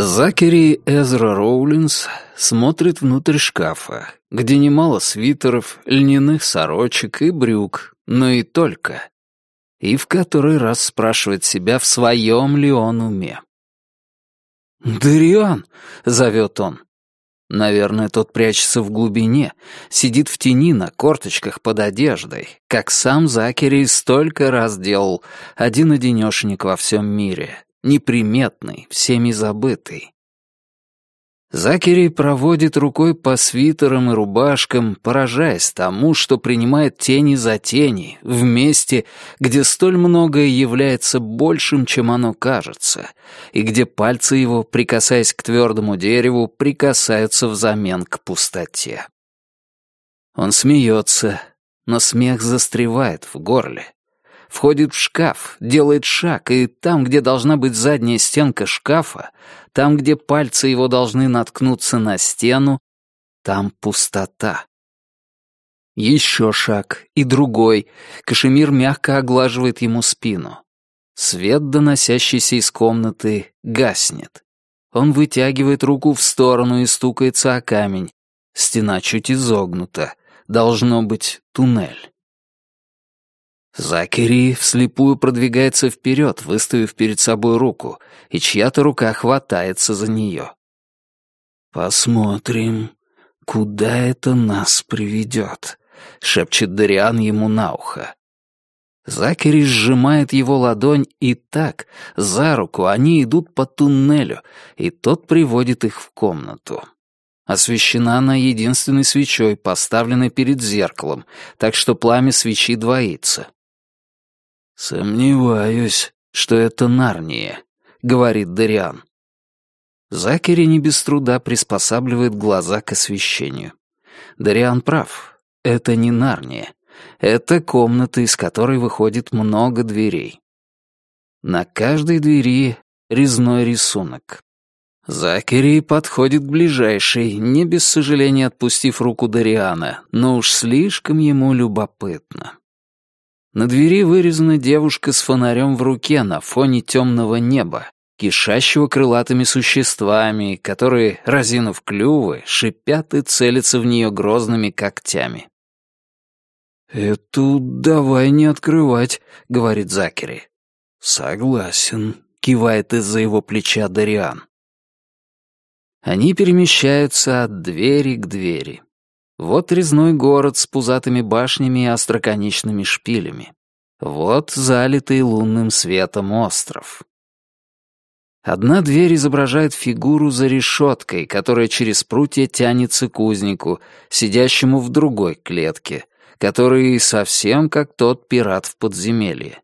Закери Эзра Роулинс смотрит внутрь шкафа, где немало свитеров, льняных сорочек и брюк, но и только. И в который раз спрашивает себя, в своем ли он уме. «Дариан!» — зовет он. Наверное, тот прячется в глубине, сидит в тени на корточках под одеждой, как сам Закери столько раз делал, один-одинешенек во всем мире, неприметный, всеми забытый. Закери проводит рукой по свитерам и рубашкам, поражаясь тому, что принимает тени за тени, в месте, где столь многое является большим, чем оно кажется, и где пальцы его, прикасаясь к твердому дереву, прикасаются взамен к пустоте. Он смеется, но смех застревает в горле входит в шкаф, делает шаг, и там, где должна быть задняя стенка шкафа, там, где пальцы его должны наткнуться на стену, там пустота. Еще шаг, и другой. Кашемир мягко оглаживает ему спину. Свет, доносящийся из комнаты, гаснет. Он вытягивает руку в сторону и стукается о камень. Стена чуть изогнута. Должно быть туннель. Закери вслепую продвигается вперед, выставив перед собой руку, и чья-то рука хватается за нее. «Посмотрим, куда это нас приведет», — шепчет Дариан ему на ухо. Закери сжимает его ладонь, и так, за руку, они идут по туннелю, и тот приводит их в комнату. Освещена она единственной свечой, поставленной перед зеркалом, так что пламя свечи двоится. «Сомневаюсь, что это Нарния», — говорит Дариан. Закери не без труда приспосабливает глаза к освещению. Дариан прав. Это не Нарния. Это комната, из которой выходит много дверей. На каждой двери резной рисунок. Закери подходит к ближайшей, не без сожаления отпустив руку Дариана, но уж слишком ему любопытно. На двери вырезана девушка с фонарем в руке на фоне темного неба, кишащего крылатыми существами, которые, разинув клювы, шипят и целятся в нее грозными когтями. «Эту давай не открывать», — говорит Закери. «Согласен», — кивает из-за его плеча Дариан. Они перемещаются от двери к двери. Вот резной город с пузатыми башнями и остроконечными шпилями. Вот залитый лунным светом остров. Одна дверь изображает фигуру за решеткой, которая через прутья тянется к узнику, сидящему в другой клетке, который совсем как тот пират в подземелье.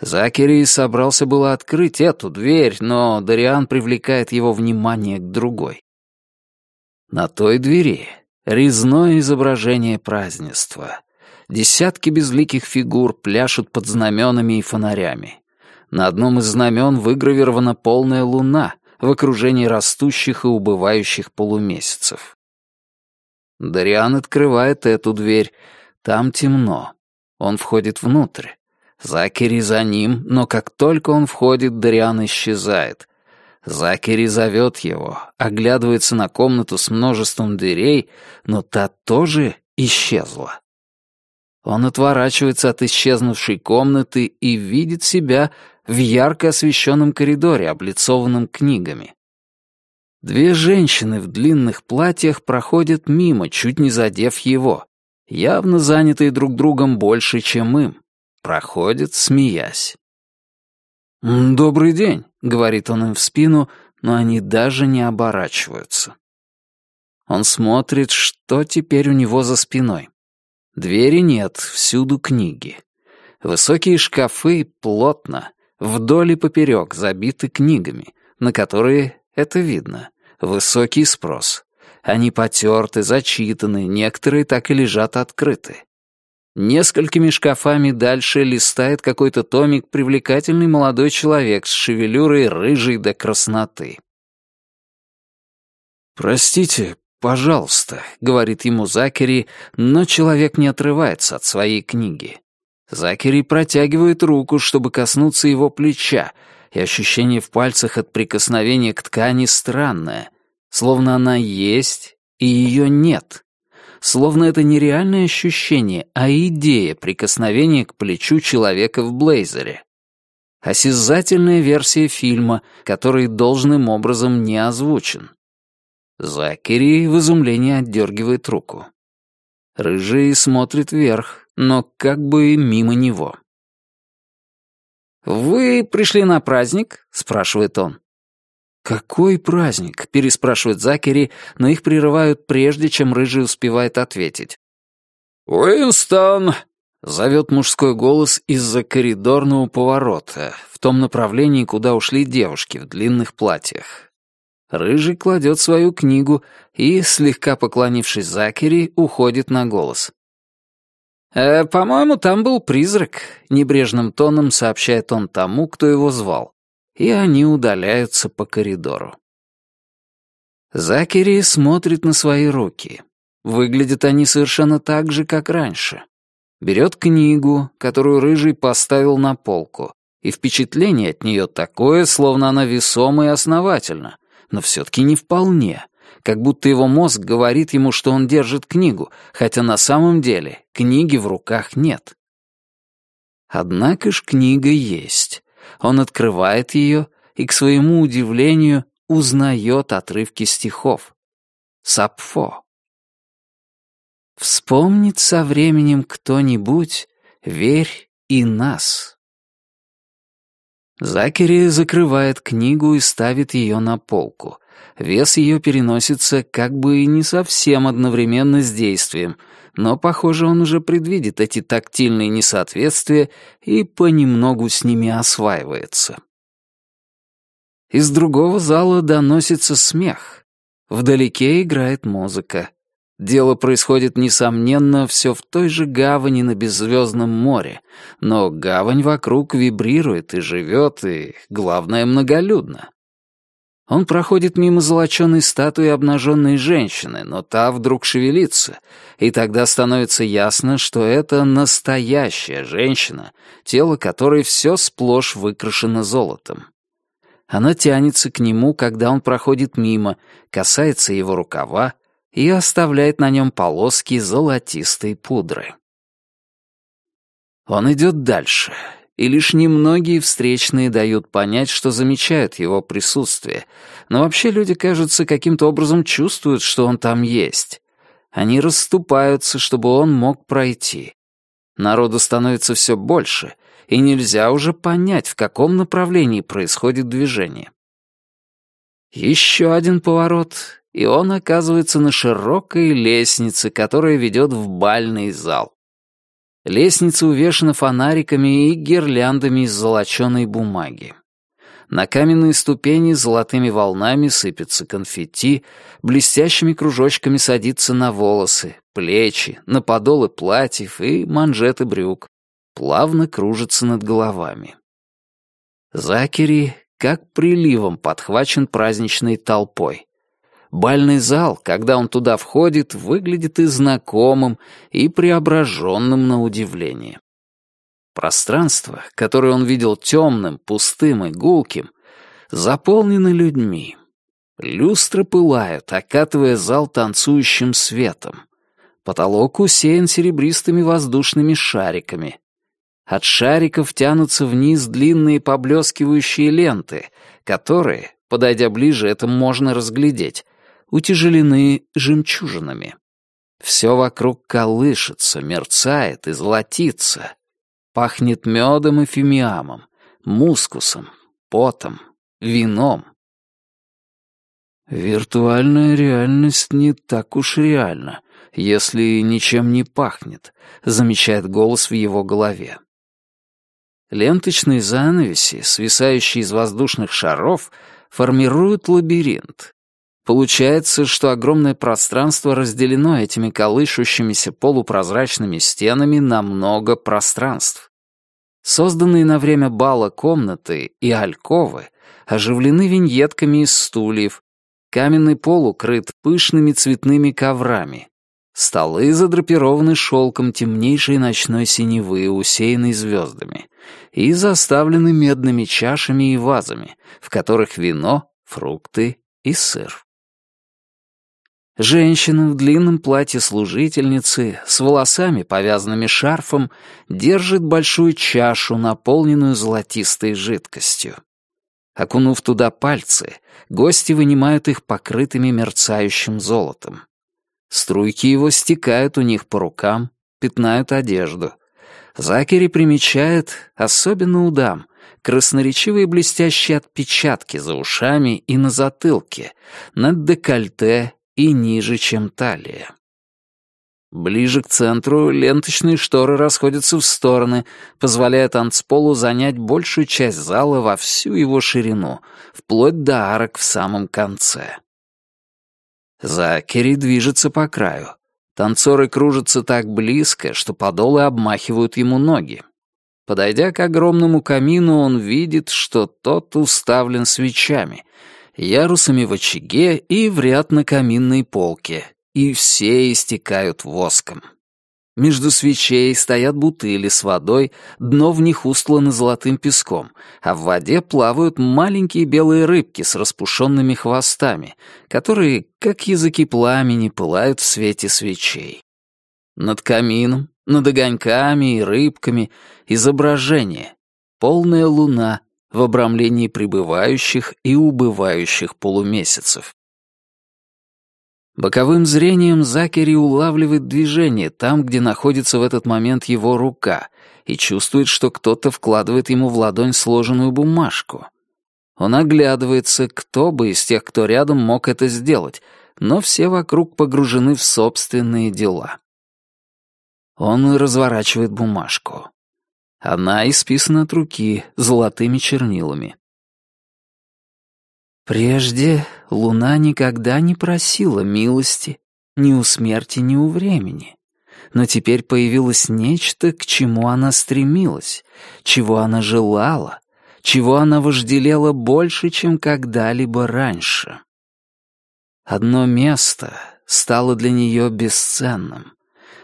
Закери собрался было открыть эту дверь, но Дариан привлекает его внимание к другой. На той двери Резное изображение празднества. Десятки безликих фигур пляшут под знаменами и фонарями. На одном из знамен выгравирована полная луна в окружении растущих и убывающих полумесяцев. Дариан открывает эту дверь. Там темно. Он входит внутрь. Закери за ним, но как только он входит, Дариан исчезает. Закери зовет его, оглядывается на комнату с множеством дверей, но та тоже исчезла. Он отворачивается от исчезнувшей комнаты и видит себя в ярко освещенном коридоре, облицованном книгами. Две женщины в длинных платьях проходят мимо, чуть не задев его, явно занятые друг другом больше, чем им. Проходят, смеясь. «Добрый день», — говорит он им в спину, но они даже не оборачиваются. Он смотрит, что теперь у него за спиной. Двери нет, всюду книги. Высокие шкафы плотно, вдоль и поперек забиты книгами, на которые, это видно, высокий спрос. Они потерты, зачитаны, некоторые так и лежат открыты. Несколькими шкафами дальше листает какой-то томик привлекательный молодой человек с шевелюрой рыжей до красноты. «Простите, пожалуйста», — говорит ему Закери, но человек не отрывается от своей книги. Закери протягивает руку, чтобы коснуться его плеча, и ощущение в пальцах от прикосновения к ткани странное, словно она есть и ее нет. Словно это не реальное ощущение, а идея прикосновения к плечу человека в блейзере. Осязательная версия фильма, который должным образом не озвучен. Закери в изумлении отдергивает руку. Рыжий смотрит вверх, но как бы мимо него. «Вы пришли на праздник?» — спрашивает он. «Какой праздник?» — переспрашивает Закери, но их прерывают прежде, чем Рыжий успевает ответить. «Уинстон!» — зовет мужской голос из-за коридорного поворота, в том направлении, куда ушли девушки в длинных платьях. Рыжий кладет свою книгу и, слегка поклонившись Закери, уходит на голос. «Э, «По-моему, там был призрак», — небрежным тоном сообщает он тому, кто его звал. И они удаляются по коридору. Закери смотрит на свои руки. Выглядят они совершенно так же, как раньше. Берет книгу, которую Рыжий поставил на полку, и впечатление от нее такое, словно она весома и основательна, но все-таки не вполне как будто его мозг говорит ему, что он держит книгу, хотя на самом деле книги в руках нет. Однако ж книга есть. Он открывает ее и, к своему удивлению, узнает отрывки стихов. Сапфо. Вспомнит со временем кто-нибудь, верь и нас. Закери закрывает книгу и ставит ее на полку. Вес ее переносится как бы и не совсем одновременно с действием, но, похоже, он уже предвидит эти тактильные несоответствия и понемногу с ними осваивается. Из другого зала доносится смех. Вдалеке играет музыка. Дело происходит, несомненно, все в той же гавани на беззвездном море, но гавань вокруг вибрирует и живет, и, главное, многолюдно. Он проходит мимо золоченой статуи обнаженной женщины, но та вдруг шевелится, и тогда становится ясно, что это настоящая женщина, тело которой все сплошь выкрашено золотом. Она тянется к нему, когда он проходит мимо, касается его рукава и оставляет на нем полоски золотистой пудры. Он идет дальше, и лишь немногие встречные дают понять, что замечают его присутствие, но вообще люди, кажется, каким-то образом чувствуют, что он там есть. Они расступаются, чтобы он мог пройти. Народу становится все больше, и нельзя уже понять, в каком направлении происходит движение. Еще один поворот, и он оказывается на широкой лестнице, которая ведет в бальный зал. Лестница увешана фонариками и гирляндами из золоченой бумаги. На каменные ступени золотыми волнами сыпется конфетти, блестящими кружочками садится на волосы, плечи, на подолы платьев и манжеты брюк, плавно кружится над головами. Закери как приливом подхвачен праздничной толпой. Бальный зал, когда он туда входит, выглядит и знакомым, и преображенным на удивление. Пространство, которое он видел темным, пустым и гулким, заполнено людьми. Люстры пылают, окатывая зал танцующим светом. Потолок усеян серебристыми воздушными шариками. От шариков тянутся вниз длинные поблескивающие ленты, которые, подойдя ближе, это можно разглядеть, утяжелены жемчужинами. Все вокруг колышется, мерцает и золотится. Пахнет медом и фимиамом, мускусом, потом, вином. Виртуальная реальность не так уж реальна, если ничем не пахнет, замечает голос в его голове. Ленточные занавеси, свисающие из воздушных шаров, формируют лабиринт, Получается, что огромное пространство разделено этими колышущимися полупрозрачными стенами на много пространств. Созданные на время бала комнаты и альковы оживлены виньетками из стульев, каменный пол укрыт пышными цветными коврами, столы задрапированы шелком темнейшей ночной синевы, усеянной звездами, и заставлены медными чашами и вазами, в которых вино, фрукты и сыр. Женщина в длинном платье служительницы с волосами, повязанными шарфом, держит большую чашу, наполненную золотистой жидкостью. Окунув туда пальцы, гости вынимают их покрытыми мерцающим золотом. Струйки его стекают у них по рукам, пятнают одежду. Закери примечает, особенно у дам, красноречивые блестящие отпечатки за ушами и на затылке, над декольте и ниже, чем талия. Ближе к центру ленточные шторы расходятся в стороны, позволяя танцполу занять большую часть зала во всю его ширину, вплоть до арок в самом конце. Закери движется по краю. Танцоры кружатся так близко, что подолы обмахивают ему ноги. Подойдя к огромному камину, он видит, что тот уставлен свечами, ярусами в очаге и в ряд на каминной полке, и все истекают воском. Между свечей стоят бутыли с водой, дно в них устлано золотым песком, а в воде плавают маленькие белые рыбки с распушенными хвостами, которые, как языки пламени, пылают в свете свечей. Над камином, над огоньками и рыбками изображение. Полная луна в обрамлении прибывающих и убывающих полумесяцев. Боковым зрением Закери улавливает движение там, где находится в этот момент его рука, и чувствует, что кто-то вкладывает ему в ладонь сложенную бумажку. Он оглядывается, кто бы из тех, кто рядом, мог это сделать, но все вокруг погружены в собственные дела. Он разворачивает бумажку. Она исписана от руки золотыми чернилами. Прежде луна никогда не просила милости ни у смерти, ни у времени. Но теперь появилось нечто, к чему она стремилась, чего она желала, чего она вожделела больше, чем когда-либо раньше. Одно место стало для нее бесценным,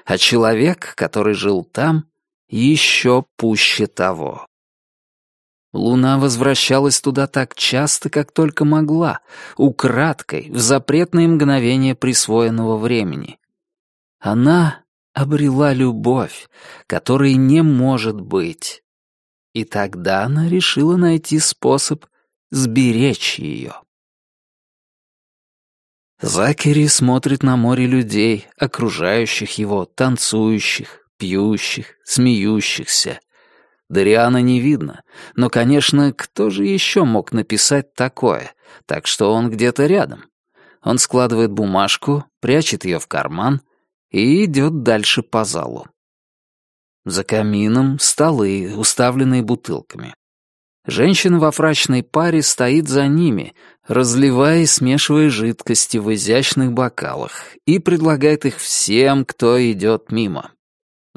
а человек, который жил там, еще пуще того. Луна возвращалась туда так часто, как только могла, украдкой, в запретные мгновения присвоенного времени. Она обрела любовь, которой не может быть. И тогда она решила найти способ сберечь ее. Закери смотрит на море людей, окружающих его, танцующих, пьющих, смеющихся, Дариана не видно, но, конечно, кто же еще мог написать такое, так что он где-то рядом. Он складывает бумажку, прячет ее в карман и идет дальше по залу. За камином столы, уставленные бутылками. Женщина во фрачной паре стоит за ними, разливая и смешивая жидкости в изящных бокалах, и предлагает их всем, кто идет мимо.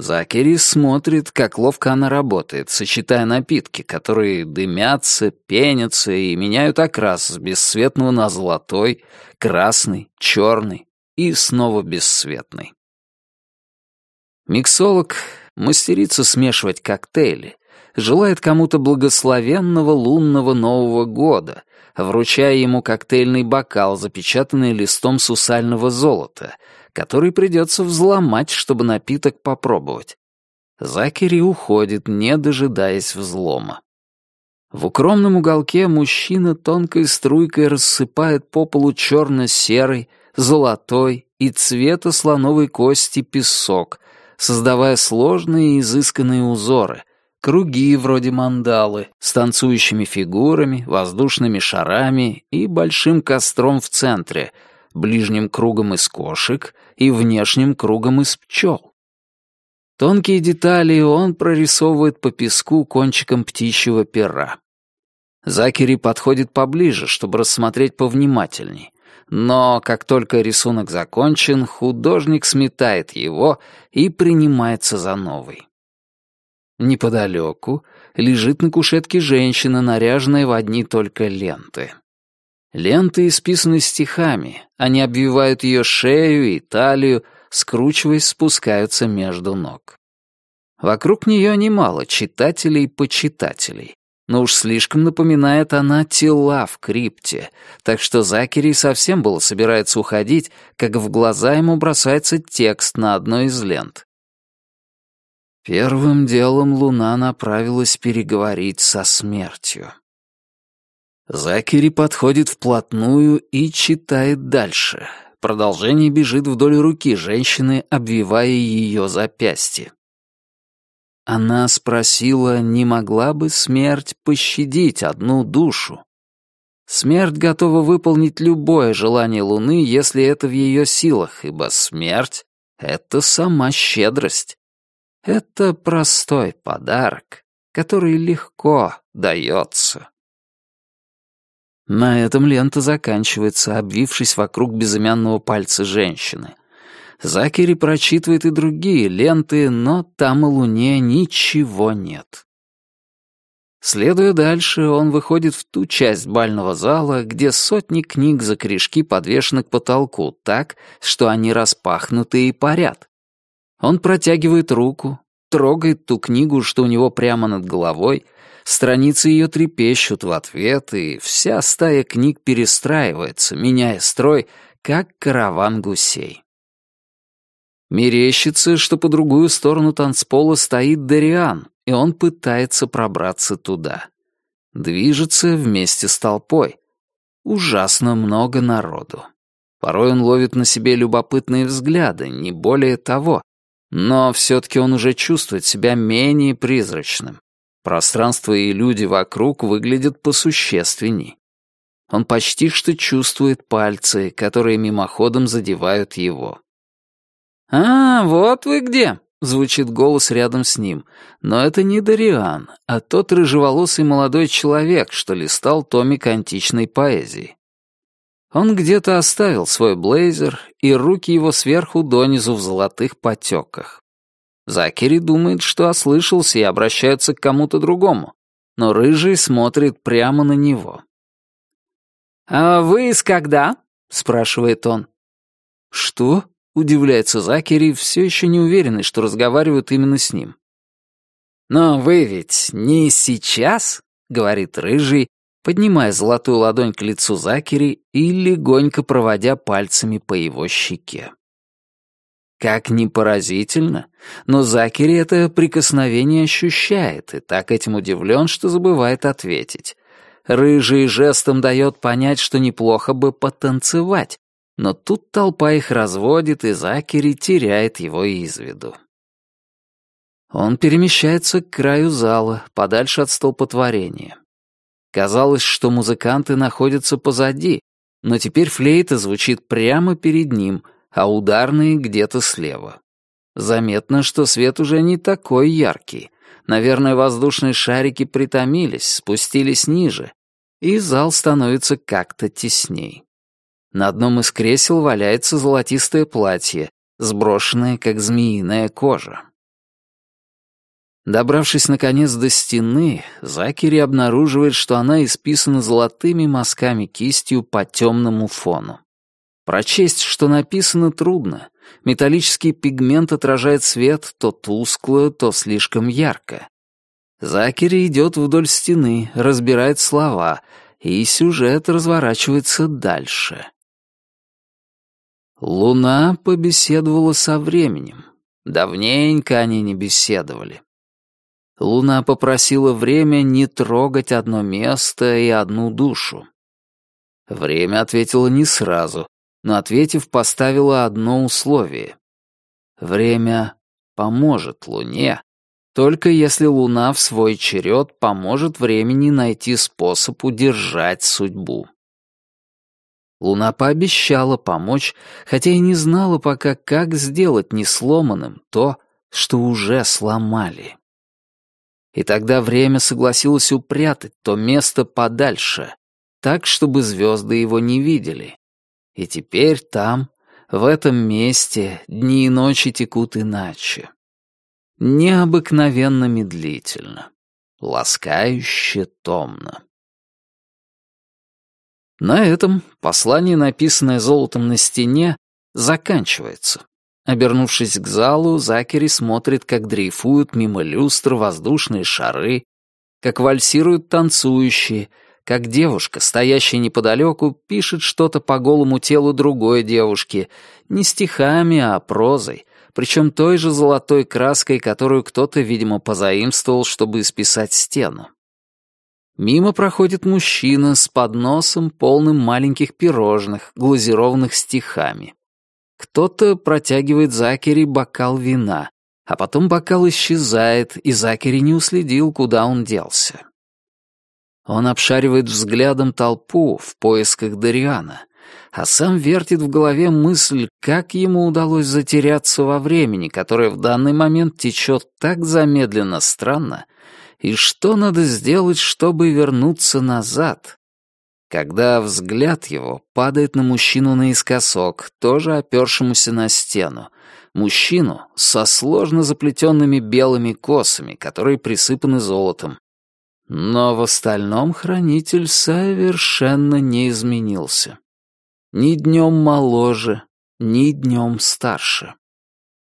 Закери смотрит, как ловко она работает, сочетая напитки, которые дымятся, пенятся и меняют окрас с бесцветного на золотой, красный, черный и снова бесцветный. Миксолог мастерится смешивать коктейли, желает кому-то благословенного лунного Нового года, вручая ему коктейльный бокал, запечатанный листом сусального золота — который придется взломать, чтобы напиток попробовать. Закери уходит, не дожидаясь взлома. В укромном уголке мужчина тонкой струйкой рассыпает по полу черно-серый, золотой и цвета слоновой кости песок, создавая сложные и изысканные узоры, круги вроде мандалы, с танцующими фигурами, воздушными шарами и большим костром в центре — ближним кругом из кошек и внешним кругом из пчел. Тонкие детали он прорисовывает по песку кончиком птичьего пера. Закери подходит поближе, чтобы рассмотреть повнимательней, Но как только рисунок закончен, художник сметает его и принимается за новый. Неподалеку лежит на кушетке женщина, наряженная в одни только ленты. Ленты исписаны стихами, они обвивают ее шею и талию, скручиваясь, спускаются между ног. Вокруг нее немало читателей-почитателей, но уж слишком напоминает она тела в крипте, так что Закери совсем было собирается уходить, как в глаза ему бросается текст на одной из лент. Первым делом Луна направилась переговорить со смертью. Закери подходит вплотную и читает дальше. Продолжение бежит вдоль руки женщины, обвивая ее запястье. Она спросила, не могла бы смерть пощадить одну душу. Смерть готова выполнить любое желание Луны, если это в ее силах, ибо смерть — это сама щедрость. Это простой подарок, который легко дается. На этом лента заканчивается, обвившись вокруг безымянного пальца женщины. Закери прочитывает и другие ленты, но там и Луне ничего нет. Следуя дальше, он выходит в ту часть бального зала, где сотни книг за корешки подвешены к потолку так, что они распахнуты и парят. Он протягивает руку, трогает ту книгу, что у него прямо над головой, страницы ее трепещут в ответ, и вся стая книг перестраивается, меняя строй, как караван гусей. Мерещится, что по другую сторону танцпола стоит Дариан, и он пытается пробраться туда. Движется вместе с толпой. Ужасно много народу. Порой он ловит на себе любопытные взгляды, не более того. Но все-таки он уже чувствует себя менее призрачным. Пространство и люди вокруг выглядят посущественней. Он почти что чувствует пальцы, которые мимоходом задевают его. «А, вот вы где!» — звучит голос рядом с ним. Но это не Дариан, а тот рыжеволосый молодой человек, что листал томик античной поэзии. Он где-то оставил свой блейзер, и руки его сверху донизу в золотых потеках. Закери думает, что ослышался и обращается к кому-то другому, но Рыжий смотрит прямо на него. «А вы из когда?» — спрашивает он. «Что?» — удивляется Закери, все еще не уверенный, что разговаривают именно с ним. «Но вы ведь не сейчас?» — говорит Рыжий, поднимая золотую ладонь к лицу Закери и легонько проводя пальцами по его щеке. Как ни поразительно, но Закери это прикосновение ощущает и так этим удивлен, что забывает ответить. Рыжий жестом дает понять, что неплохо бы потанцевать, но тут толпа их разводит, и Закери теряет его из виду. Он перемещается к краю зала, подальше от столпотворения. Казалось, что музыканты находятся позади, но теперь флейта звучит прямо перед ним, а ударные где-то слева. Заметно, что свет уже не такой яркий. Наверное, воздушные шарики притомились, спустились ниже, и зал становится как-то тесней. На одном из кресел валяется золотистое платье, сброшенное, как змеиная кожа. Добравшись, наконец, до стены, Закери обнаруживает, что она исписана золотыми мазками кистью по темному фону. Прочесть, что написано, трудно. Металлический пигмент отражает свет то тускло, то слишком ярко. Закери идет вдоль стены, разбирает слова, и сюжет разворачивается дальше. Луна побеседовала со временем. Давненько они не беседовали. Луна попросила время не трогать одно место и одну душу. Время ответило не сразу, но, ответив, поставила одно условие. Время поможет Луне, только если Луна в свой черед поможет времени найти способ удержать судьбу. Луна пообещала помочь, хотя и не знала пока, как сделать несломанным то, что уже сломали. И тогда время согласилось упрятать то место подальше, так, чтобы звезды его не видели. И теперь там, в этом месте, дни и ночи текут иначе. Необыкновенно медлительно, ласкающе томно. На этом послание, написанное золотом на стене, заканчивается. Обернувшись к залу, Закери смотрит, как дрейфуют мимо люстр воздушные шары, как вальсируют танцующие, как девушка, стоящая неподалеку, пишет что-то по голому телу другой девушки, не стихами, а прозой, причем той же золотой краской, которую кто-то, видимо, позаимствовал, чтобы исписать стену. Мимо проходит мужчина с подносом, полным маленьких пирожных, глазированных стихами. Кто-то протягивает Закери бокал вина, а потом бокал исчезает, и Закери не уследил, куда он делся. Он обшаривает взглядом толпу в поисках Дариана, а сам вертит в голове мысль, как ему удалось затеряться во времени, которое в данный момент течет так замедленно странно, и что надо сделать, чтобы вернуться назад, когда взгляд его падает на мужчину наискосок, тоже опершемуся на стену, мужчину со сложно заплетенными белыми косами, которые присыпаны золотом. Но в остальном хранитель совершенно не изменился. Ни днем моложе, ни днем старше.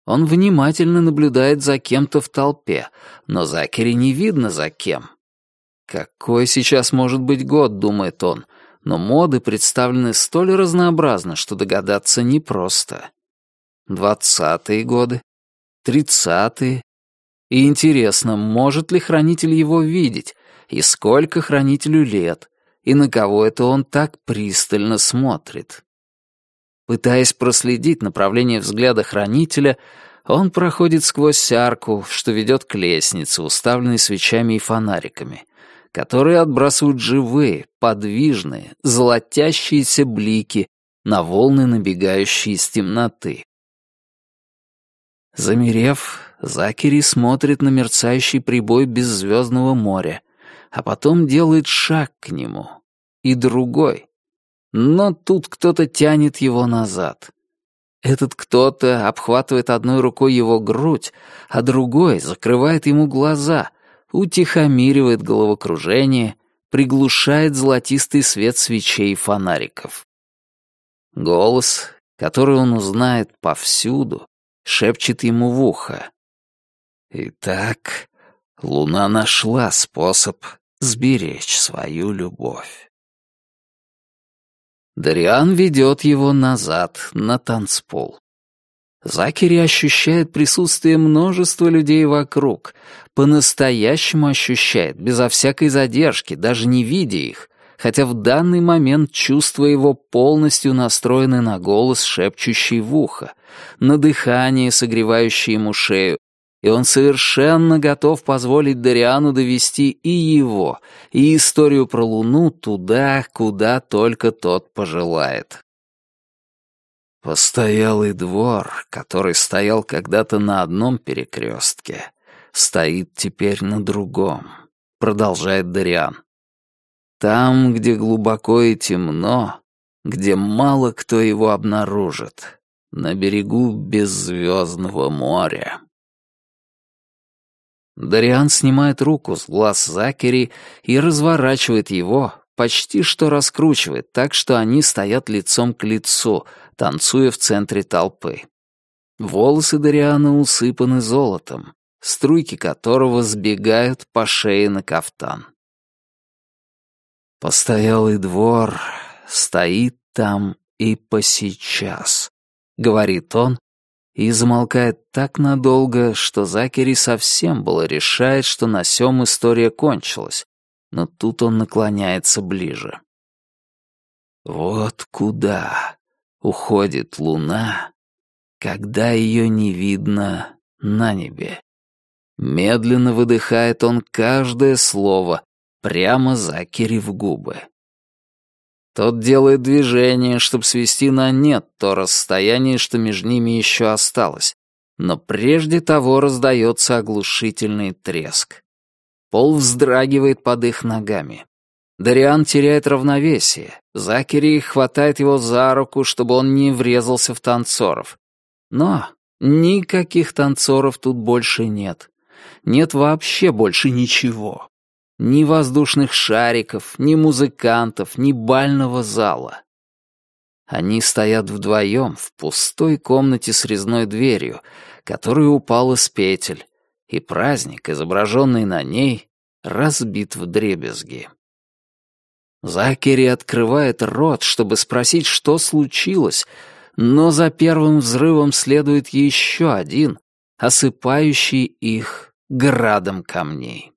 Он внимательно наблюдает за кем-то в толпе, но Закери не видно за кем. Какой сейчас может быть год, думает он, но моды представлены столь разнообразно, что догадаться непросто. Двадцатые годы, тридцатые. И интересно, может ли хранитель его видеть, и сколько хранителю лет, и на кого это он так пристально смотрит. Пытаясь проследить направление взгляда хранителя, он проходит сквозь арку, что ведет к лестнице, уставленной свечами и фонариками, которые отбрасывают живые, подвижные, золотящиеся блики на волны, набегающие из темноты. Замерев, Закери смотрит на мерцающий прибой беззвездного моря, а потом делает шаг к нему. И другой. Но тут кто-то тянет его назад. Этот кто-то обхватывает одной рукой его грудь, а другой закрывает ему глаза, утихомиривает головокружение, приглушает золотистый свет свечей и фонариков. Голос, который он узнает повсюду, шепчет ему в ухо. «Итак, Луна нашла способ сберечь свою любовь. Дариан ведет его назад, на танцпол. Закери ощущает присутствие множества людей вокруг, по-настоящему ощущает, безо всякой задержки, даже не видя их, хотя в данный момент чувства его полностью настроены на голос, шепчущий в ухо, на дыхание, согревающее ему шею, и он совершенно готов позволить Дариану довести и его, и историю про Луну туда, куда только тот пожелает. Постоялый двор, который стоял когда-то на одном перекрестке, стоит теперь на другом, продолжает Дариан. Там, где глубоко и темно, где мало кто его обнаружит, на берегу беззвездного моря. Дариан снимает руку с глаз Закери и разворачивает его, почти что раскручивает, так что они стоят лицом к лицу, танцуя в центре толпы. Волосы Дариана усыпаны золотом, струйки которого сбегают по шее на кафтан. Постоялый двор стоит там и по сейчас, говорит он, и замолкает так надолго, что Закери совсем было решает, что на сём история кончилась, но тут он наклоняется ближе. Вот куда уходит луна, когда ее не видно на небе. Медленно выдыхает он каждое слово прямо Закери в губы. Тот делает движение, чтобы свести на нет то расстояние, что между ними еще осталось. Но прежде того раздается оглушительный треск. Пол вздрагивает под их ногами. Дариан теряет равновесие. Закери хватает его за руку, чтобы он не врезался в танцоров. Но никаких танцоров тут больше нет. Нет вообще больше ничего. Ни воздушных шариков, ни музыкантов, ни бального зала. Они стоят вдвоем в пустой комнате с резной дверью, которая упала с петель, и праздник, изображенный на ней, разбит в дребезги. Закери открывает рот, чтобы спросить, что случилось, но за первым взрывом следует еще один, осыпающий их градом камней.